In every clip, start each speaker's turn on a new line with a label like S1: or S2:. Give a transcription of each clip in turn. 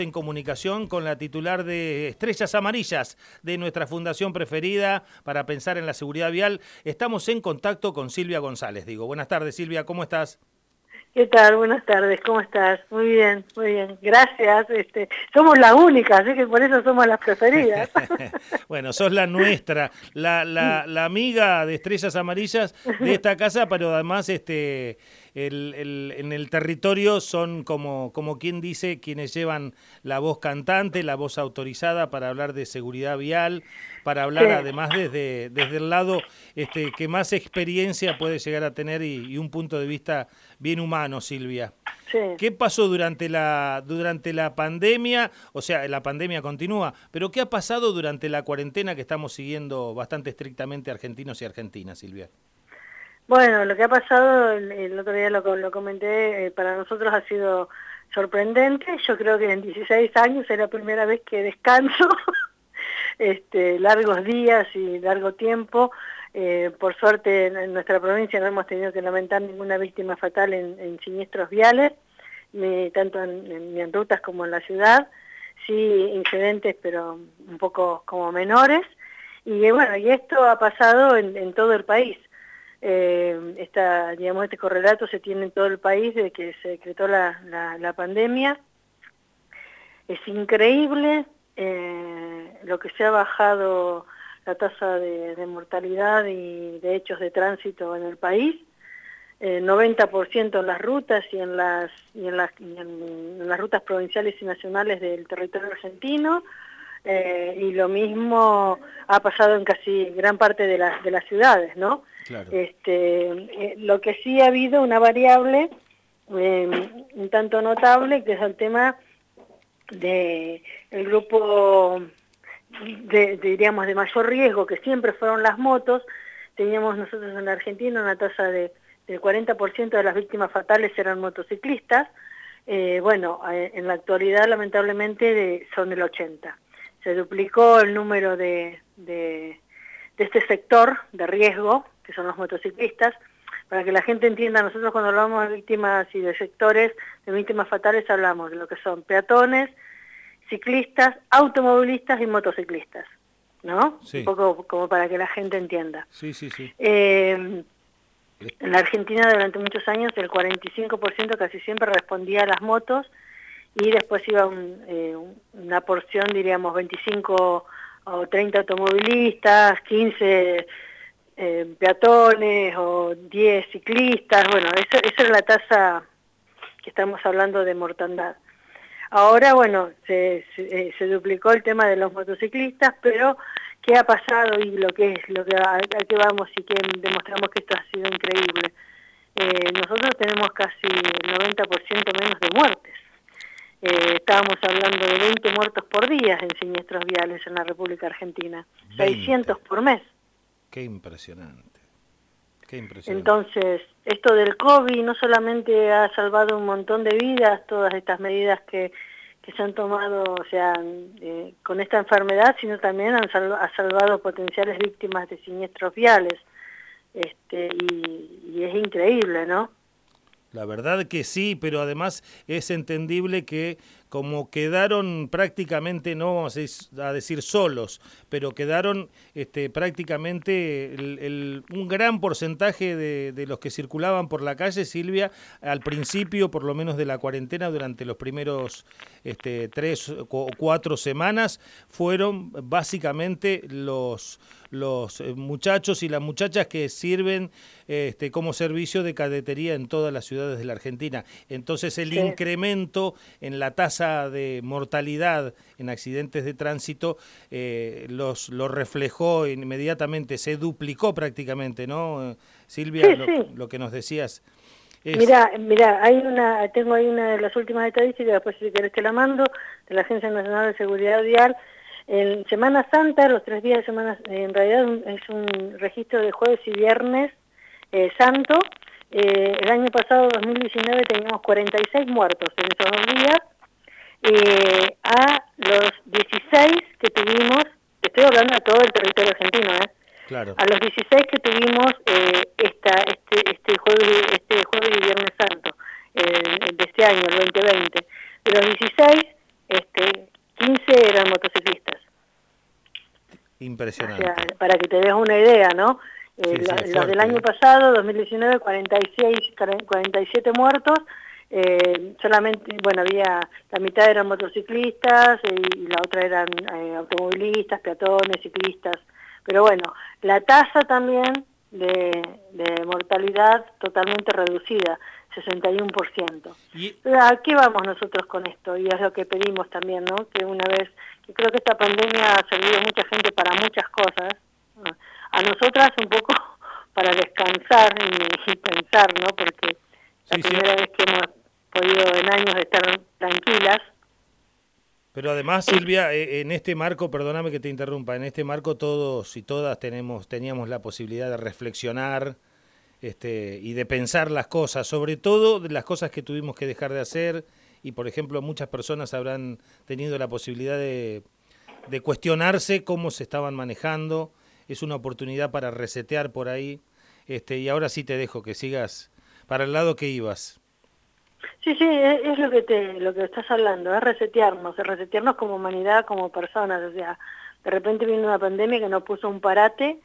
S1: en comunicación con la titular de Estrellas Amarillas de nuestra fundación preferida para pensar en la seguridad vial. Estamos en contacto con Silvia González. Digo, buenas tardes Silvia, ¿cómo estás?
S2: ¿Qué tal? Buenas tardes, ¿cómo estás? Muy bien, muy bien. Gracias. Este, somos las únicas, así que por eso somos las preferidas.
S1: bueno, sos la nuestra, la, la, la, amiga de Estrellas Amarillas de esta casa, pero además este, el, el, en el territorio son como, como quien dice quienes llevan la voz cantante, la voz autorizada para hablar de seguridad vial, para hablar además desde, desde el lado este, que más experiencia puede llegar a tener y, y un punto de vista bien humano, Silvia. Sí. ¿Qué pasó durante la, durante la pandemia? O sea, la pandemia continúa, pero ¿qué ha pasado durante la cuarentena que estamos siguiendo bastante estrictamente argentinos y argentinas, Silvia?
S2: Bueno, lo que ha pasado, el, otro día lo, comenté, eh, para nosotros ha sido sorprendente. Yo creo que en 16 años es la primera vez que descanso, este, largos días y largo tiempo. Eh, por suerte en nuestra provincia no hemos tenido que lamentar ninguna víctima fatal en, siniestros viales, ni tanto en, rutas como en la ciudad. Sí, incidentes, pero un poco como menores. Y bueno, y esto ha pasado en todo el país. Eh, digamos, este correlato se tiene en todo el país desde que se decretó la, la, pandemia. Es increíble eh, lo que se ha bajado la tasa de, mortalidad y de hechos de tránsito en el país. Eh, 90% en las rutas y en las, y en las, y en las rutas provinciales y nacionales del territorio argentino. Eh, y lo mismo ha pasado en casi gran parte de, las de las ciudades, ¿no? Claro. Este, eh, lo que sí ha habido una variable eh, un tanto notable, que es el tema de el grupo de, de, diríamos de mayor riesgo, que siempre fueron las motos. Teníamos nosotros en la Argentina una tasa de, del 40% de las víctimas fatales eran motociclistas. Eh, bueno, en la actualidad lamentablemente de, son el 80% se duplicó el número de, de, de, este sector de riesgo, que son los motociclistas, para que la gente entienda, nosotros cuando hablamos de víctimas y de sectores de víctimas fatales hablamos de lo que son peatones, ciclistas, automovilistas y motociclistas, ¿no? Sí. Un poco como para que la gente entienda.
S1: Sí, sí, sí.
S2: Eh, en la Argentina durante muchos años el 45% casi siempre respondía a las motos y después iba eh, una porción, diríamos, 25 o 30 automovilistas, 15 eh, peatones o 10 ciclistas, bueno, eso, esa era la tasa que estamos hablando de mortandad. Ahora, bueno, eh, se, duplicó el tema de los motociclistas, pero ¿qué ha pasado y lo que es, lo que a, qué vamos y que demostramos que esto ha sido increíble? Nosotros tenemos casi el 90% menos de muertes. Eh, estábamos hablando de 20 muertos por día en siniestros viales en la República Argentina, 20. 600 por mes.
S1: Qué impresionante. Qué impresionante.
S2: Entonces, esto del COVID no solamente ha salvado un montón de vidas, todas estas medidas que, que se han tomado, o sea, eh, con esta enfermedad, sino también han ha salvado potenciales víctimas de siniestros viales. Este, y, y es increíble, ¿no?
S1: La verdad que sí, pero además es entendible que como quedaron prácticamente, no vamos a decir solos, pero quedaron este, prácticamente el, el, un gran porcentaje de, de, los que circulaban por la calle, Silvia, al principio por lo menos de la cuarentena, durante los primeros este, tres o cuatro semanas, fueron básicamente los, los eh, muchachos y las muchachas que sirven este, como servicio de cadetería en todas las ciudades de la Argentina. Entonces el sí. incremento en la tasa de mortalidad en accidentes de tránsito eh, los, lo reflejó inmediatamente, se duplicó prácticamente, ¿no? Silvia,
S2: sí,
S1: lo,
S2: sí.
S1: lo, que nos decías.
S2: Es... Mira, mira, hay una, tengo ahí una de las últimas estadísticas, después si querés te la mando, de la Agencia Nacional de Seguridad Vial, en Semana Santa, los tres días de Semana, en realidad es un registro de jueves y viernes eh, santo. Eh, el año pasado, 2019, teníamos 46 muertos en esos dos días eh, a los 16 que tuvimos, estoy hablando a todo el territorio argentino, ¿eh?
S1: Claro.
S2: A los 16 que tuvimos eh, esta, este, este, jueves, este jueves y viernes santo eh, de este año, el 2020, de los 16, este, 15 eran motociclistas.
S1: Impresionante.
S2: Para que te des una idea, ¿no? Eh, sí, los, sí, los del ¿eh? año pasado, 2019, 46, 47 muertos, eh, solamente, bueno, había, la mitad eran motociclistas y la otra eran eh, automovilistas, peatones, ciclistas. Pero bueno, la tasa también de, mortalidad totalmente reducida, 61%. ¿Y? ¿A qué vamos nosotros con esto? Y es lo que pedimos también, ¿no? Que una vez, que creo que esta pandemia ha servido a mucha gente para muchas cosas, a nosotras un poco para descansar y, pensar, ¿no? Porque la primera vez que hemos podido en años estar tranquilas.
S1: Pero además, Silvia, eh, en este marco, perdóname que te interrumpa, en este marco todos y todas tenemos, teníamos la posibilidad de reflexionar este, y de pensar las cosas, sobre todo de las cosas que tuvimos que dejar de hacer y, por ejemplo, muchas personas habrán tenido la posibilidad de, de cuestionarse cómo se estaban manejando, es una oportunidad para resetear por ahí. Este, y ahora sí te dejo que sigas para el lado que ibas.
S2: Sí, sí, es, lo que te, lo que estás hablando, es resetearnos, es resetearnos como humanidad, como personas, o sea, de repente viene una pandemia que nos puso un parate,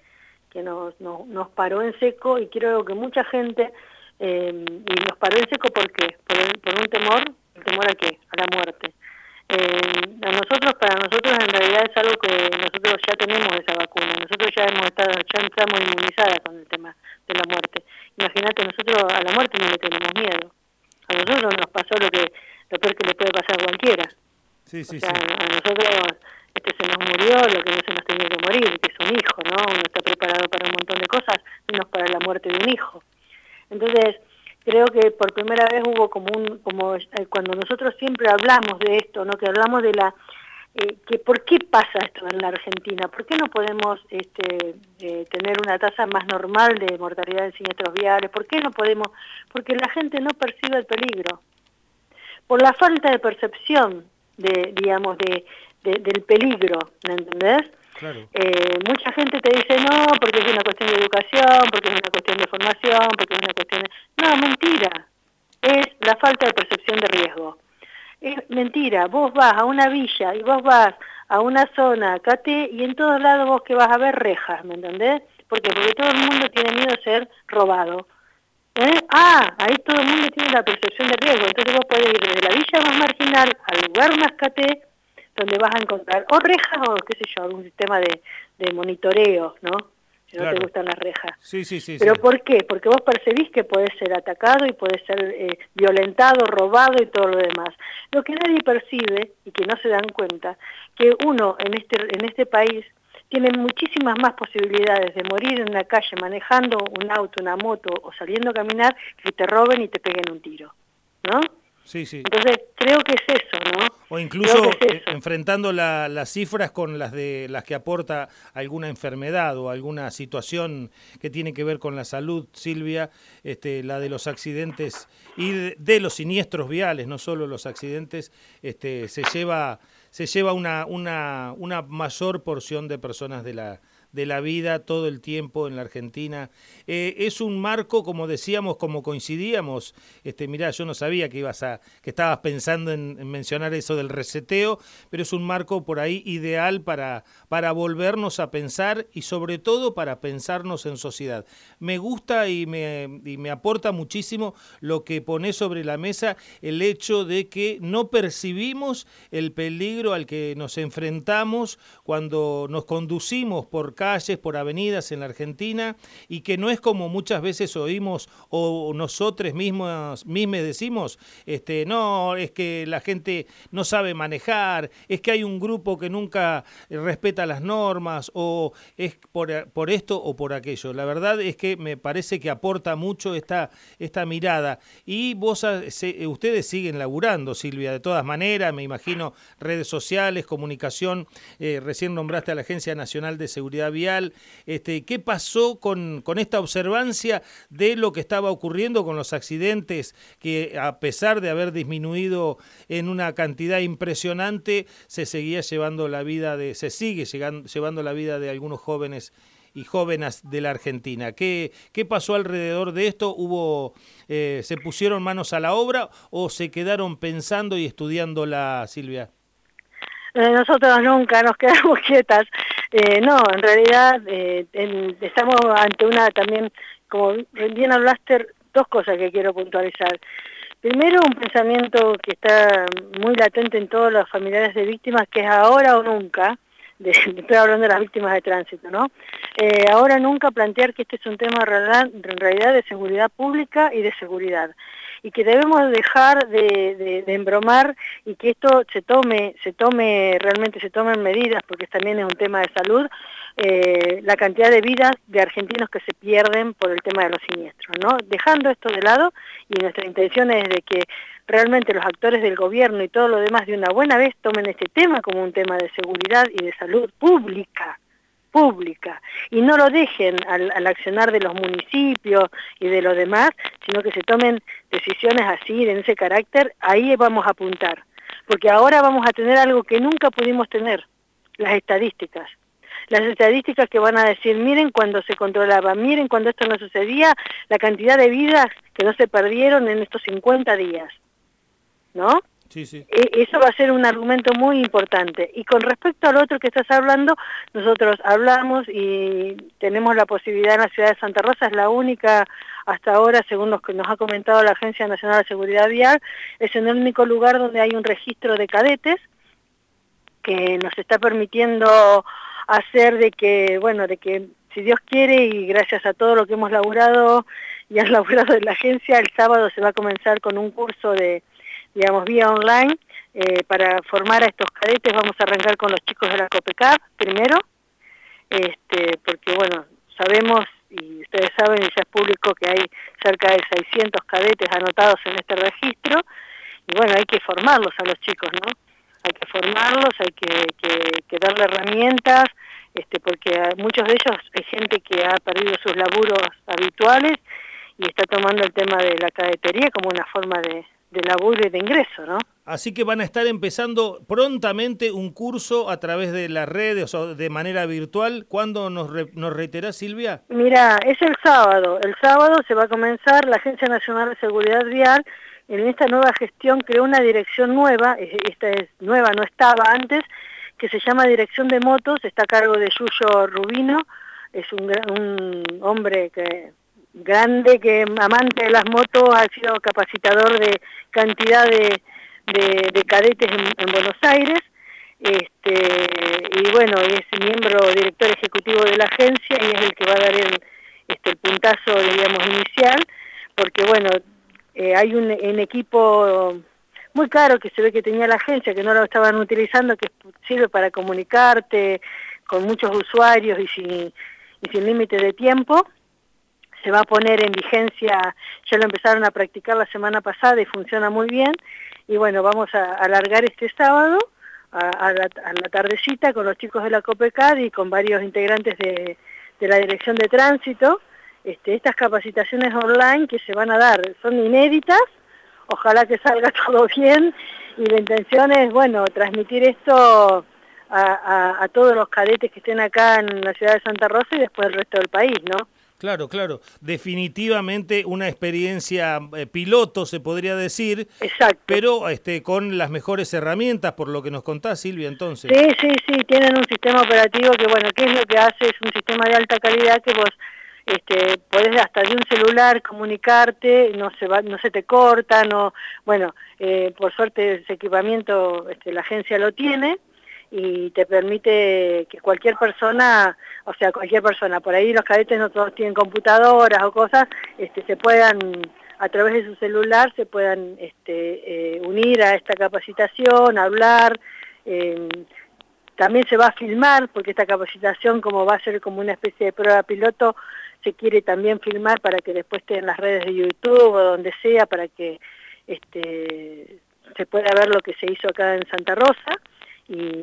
S2: que nos, nos, paró en seco y creo que mucha gente, eh, y nos paró en seco ¿por qué? Por, por un temor, ¿el temor a qué? A la muerte. Eh, a nosotros, para nosotros en realidad es algo que nosotros ya tenemos esa vacuna, nosotros ya hemos estado, ya estamos inmunizadas con el tema de la muerte. Imagínate, nosotros a la muerte no le tenemos miedo. Lo que lo peor que le puede pasar a cualquiera. Sí, sí, sí. A nosotros este se nos murió lo que no se nos tenía que morir, que es un hijo, ¿no? Uno está preparado para un montón de cosas, menos para la muerte de un hijo. Entonces, creo que por primera vez hubo como un, como eh, cuando nosotros siempre hablamos de esto, ¿no? que hablamos de la, eh, que por qué pasa esto en la Argentina, por qué no podemos este, eh, tener una tasa más normal de mortalidad en siniestros viales, por qué no podemos, porque la gente no percibe el peligro, por la falta de percepción de, digamos, de, del peligro, ¿me entendés? Eh, mucha gente te dice no, porque es una cuestión de educación, porque es una cuestión de formación, porque es una cuestión de... No, mentira. Es la falta de percepción de riesgo. Es mentira. Vos vas a una villa y vos vas a una zona, cate, y en todos lados vos que vas a ver rejas, ¿me entendés? ¿Por qué? Porque todo el mundo tiene miedo a ser robado. ¿Eh? Ah, ahí todo el mundo tiene la percepción de ir desde la villa más marginal al lugar más cate donde vas a encontrar o rejas o qué sé yo, algún sistema de, de monitoreo, ¿no? Si no te gustan las rejas.
S1: Sí, sí, sí.
S2: ¿Pero por qué? Porque vos percibís que podés ser atacado y podés ser eh, violentado, robado y todo lo demás. Lo que nadie percibe y que no se dan cuenta, que uno en este, en este país tiene muchísimas más posibilidades de morir en una calle manejando un auto, una moto o saliendo a caminar que te roben y te peguen un tiro, ¿no?
S1: Sí, sí.
S2: Entonces creo que es eso, ¿no?
S1: O incluso eh, enfrentando las cifras con las de las que aporta alguna enfermedad o alguna situación que tiene que ver con la salud, Silvia, este, la de los accidentes y de, los siniestros viales, no solo los accidentes, este, se lleva se lleva una, una, una mayor porción de personas de la de la vida todo el tiempo en la Argentina. Eh, es un marco, como decíamos, como coincidíamos, este, mirá, yo no sabía que ibas a, que estabas pensando en, mencionar eso del reseteo, pero es un marco por ahí ideal para, para volvernos a pensar y sobre todo para pensarnos en sociedad. Me gusta y me, y me aporta muchísimo lo que pone sobre la mesa el hecho de que no percibimos el peligro al que nos enfrentamos cuando nos conducimos por calles, por avenidas en la Argentina y que no es como muchas veces oímos o nosotros mismos, mismos decimos, este, no, es que la gente no sabe manejar, es que hay un grupo que nunca respeta las normas o es por, por esto o por aquello. La verdad es que me parece que aporta mucho esta, esta mirada y vos, ustedes siguen laburando, Silvia, de todas maneras, me imagino redes sociales, comunicación, eh, recién nombraste a la Agencia Nacional de Seguridad Este, ¿Qué pasó con, con esta observancia de lo que estaba ocurriendo con los accidentes que a pesar de haber disminuido en una cantidad impresionante, se seguía llevando la vida de, se sigue llevando la vida de algunos jóvenes y jóvenes de la Argentina. ¿Qué, qué pasó alrededor de esto? ¿Hubo, eh, ¿Se pusieron manos a la obra o se quedaron pensando y estudiando la Silvia?
S2: Eh, nosotros nunca nos quedamos quietas. Eh, no, en realidad eh, estamos ante una también, como bien hablaste, dos cosas que quiero puntualizar. Primero, un pensamiento que está muy latente en todos los familiares de víctimas, que es ahora o nunca, estoy hablando de las víctimas de tránsito, ¿no? Eh, ahora nunca plantear que este es un tema en realidad de seguridad pública y de seguridad y que debemos dejar de, embromar y que esto se tome, se tome, realmente se tomen medidas, porque también es un tema de salud, eh, la cantidad de vidas de argentinos que se pierden por el tema de los siniestros, ¿no? Dejando esto de lado, y nuestra intención es de que realmente los actores del gobierno y todo lo demás de una buena vez tomen este tema como un tema de seguridad y de salud pública, pública y no lo dejen al, accionar de los municipios y de los demás, sino que se tomen decisiones así, de ese carácter, ahí vamos a apuntar. Porque ahora vamos a tener algo que nunca pudimos tener, las estadísticas. Las estadísticas que van a decir, miren cuando se controlaba, miren cuando esto no sucedía, la cantidad de vidas que no se perdieron en estos 50 días. ¿No? E, eso va a ser un argumento muy importante. Y con respecto al otro que estás hablando, nosotros hablamos y tenemos la posibilidad en la ciudad de Santa Rosa, es la única hasta ahora, según lo que nos ha comentado la Agencia Nacional de Seguridad Vial, es en el único lugar donde hay un registro de cadetes que nos está permitiendo hacer de que, bueno, de que si Dios quiere y gracias a todo lo que hemos laburado y han laburado en la agencia, el sábado se va a comenzar con un curso de digamos, vía online eh, para formar a estos cadetes. Vamos a arrancar con los chicos de la COPECAP primero, este, porque bueno, sabemos y ustedes saben, y ya es público que hay cerca de 600 cadetes anotados en este registro, y bueno, hay que formarlos a los chicos, ¿no? Hay que formarlos, hay que, que, darle herramientas, este, porque muchos de ellos hay gente que ha perdido sus laburos habituales y está tomando el tema de la cadetería como una forma de, de laburo y de ingreso, ¿no?
S1: Así que van a estar empezando prontamente un curso a través de las redes o de manera virtual. ¿Cuándo nos, nos reiterás, Silvia?
S2: Mira, es el sábado. El sábado se va a comenzar la Agencia Nacional de Seguridad Vial. En esta nueva gestión creó una dirección nueva, esta es nueva, no estaba antes, que se llama Dirección de Motos, está a cargo de Yuyo Rubino, es un, un hombre que grande que amante de las motos, ha sido capacitador de cantidad de, de, cadetes en, Buenos Aires, este, y bueno, es miembro director ejecutivo de la agencia y es el que va a dar el, este, el puntazo, digamos, inicial, porque bueno, eh, hay un, equipo muy caro que se ve que tenía la agencia, que no lo estaban utilizando, que sirve para comunicarte con muchos usuarios y sin, y sin límite de tiempo, se va a poner en vigencia, ya lo empezaron a practicar la semana pasada y funciona muy bien, y bueno, vamos a alargar este sábado a, la, tardecita con los chicos de la COPECAD y con varios integrantes de, la Dirección de Tránsito, este, estas capacitaciones online que se van a dar son inéditas, ojalá que salga todo bien, y la intención es, bueno, transmitir esto a, a todos los cadetes que estén acá en la ciudad de Santa Rosa y después el resto del país, ¿no?
S1: Claro, claro. Definitivamente una experiencia eh, piloto, se podría decir.
S2: Exacto.
S1: Pero este, con las mejores herramientas, por lo que nos contás, Silvia, entonces.
S2: Sí, sí, sí. Tienen un sistema operativo que, bueno, ¿qué es lo que hace? Es un sistema de alta calidad que vos este, podés hasta de un celular comunicarte, no se va, no se te corta, no, bueno, eh, por suerte ese equipamiento este, la agencia lo tiene y te permite que cualquier persona, o sea, cualquier persona, por ahí los cadetes no todos tienen computadoras o cosas, este, se puedan, a través de su celular, se puedan este, eh, unir a esta capacitación, hablar, eh, también se va a filmar, porque esta capacitación, como va a ser como una especie de prueba piloto, se quiere también filmar para que después esté en las redes de YouTube o donde sea, para que este, se pueda ver lo que se hizo acá en Santa Rosa y,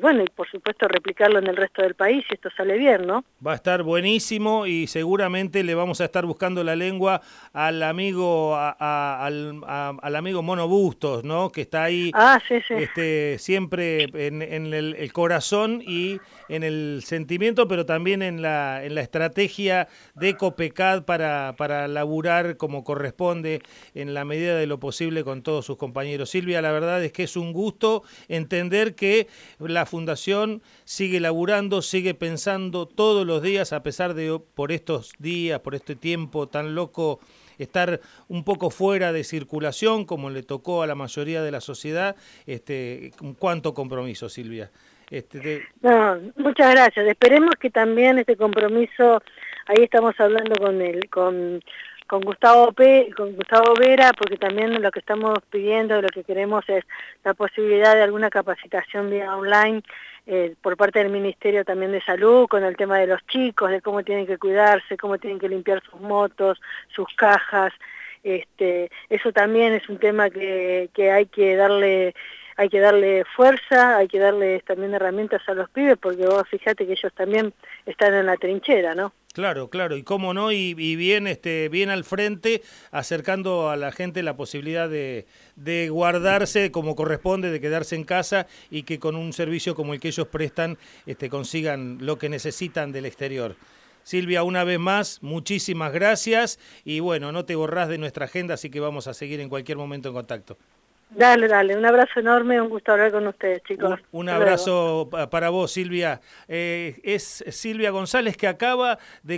S2: bueno, y por supuesto replicarlo en el resto del país si esto sale bien, ¿no?
S1: Va a estar buenísimo y seguramente le vamos a estar buscando la lengua al amigo al, amigo Mono Bustos, ¿no? Que está ahí
S2: ah,
S1: Este, siempre en, el, corazón y en el sentimiento, pero también en la, en la estrategia de Copecad para, para laburar como corresponde en la medida de lo posible con todos sus compañeros. Silvia, la verdad es que es un gusto entender que la Fundación sigue laburando, sigue pensando todos los días, a pesar de por estos días, por este tiempo tan loco, estar un poco fuera de circulación, como le tocó a la mayoría de la sociedad. Este, ¿Cuánto compromiso, Silvia?
S2: Este, no, muchas gracias. Esperemos que también este compromiso, ahí estamos hablando con el, con con Gustavo P, con Gustavo Vera, porque también lo que estamos pidiendo, lo que queremos es la posibilidad de alguna capacitación vía online eh, por parte del Ministerio también de Salud, con el tema de los chicos, de cómo tienen que cuidarse, cómo tienen que limpiar sus motos, sus cajas, este, eso también es un tema que, que hay que darle hay que darle fuerza, hay que darle también herramientas a los pibes, porque vos fíjate que ellos también están en la trinchera, ¿no?
S1: Claro, claro, y cómo no, y, bien, este, bien al frente, acercando a la gente la posibilidad de, de, guardarse como corresponde, de quedarse en casa y que con un servicio como el que ellos prestan este, consigan lo que necesitan del exterior. Silvia, una vez más, muchísimas gracias y bueno, no te borrás de nuestra agenda, así que vamos a seguir en cualquier momento en contacto.
S2: Dale, dale, un abrazo enorme, un gusto hablar con ustedes, chicos.
S1: Un, abrazo para vos, Silvia. Eh, es Silvia González que acaba de